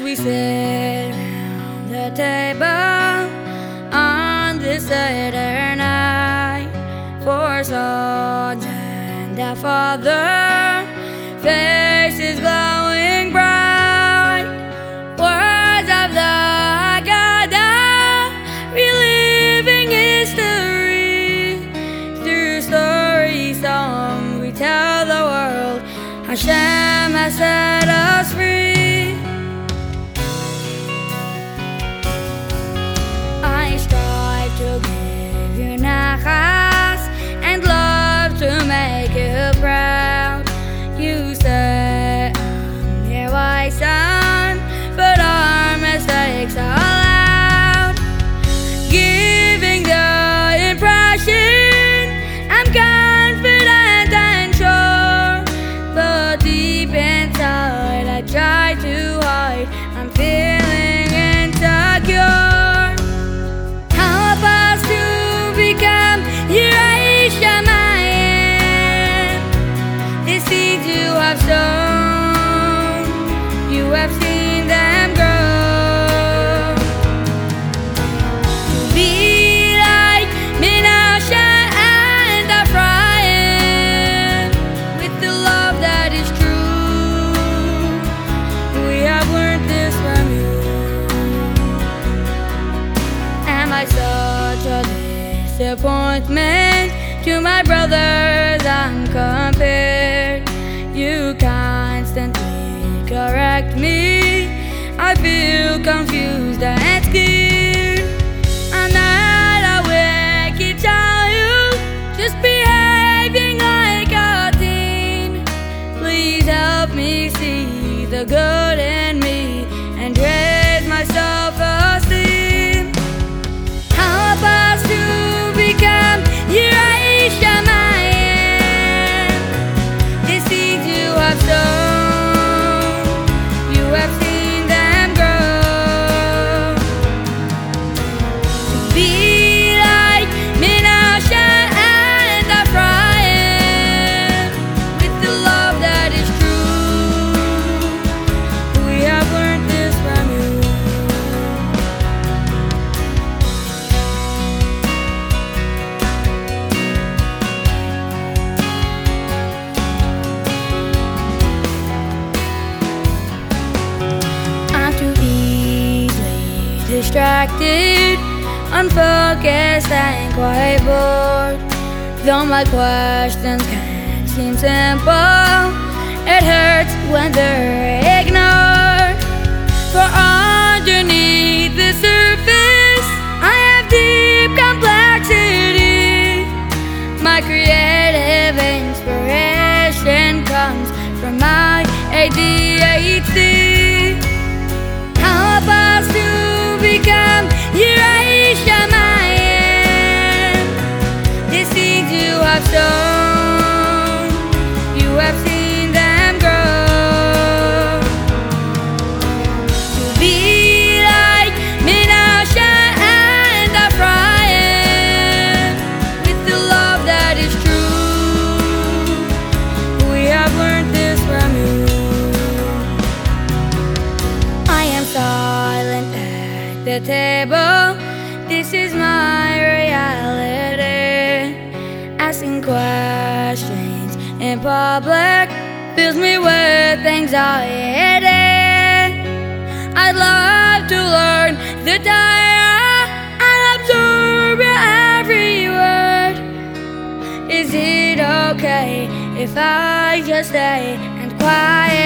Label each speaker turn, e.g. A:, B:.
A: we sit around the table on this Saturday night. Four sons and a father, faces glowing bright, words of the Agada, reliving history. Through story song. We tell the world. Hashem has set disappointment to my brothers uncompared? You constantly correct me. I feel confused and scared. I'm not a wicked child, you just behaving like a teen. Please help me see the good in distracted, unfocused, and quite bored. Though my questions can seem simple, it hurts when they're ignored. For underneath the surface, I have deep complexity. My creative inspiration comes from my ADHD. The table. This is my reality. Asking questions in public fills me with anxiety. I'd love to learn the Torah and absorb every word. Is it okay if I just stay and quietly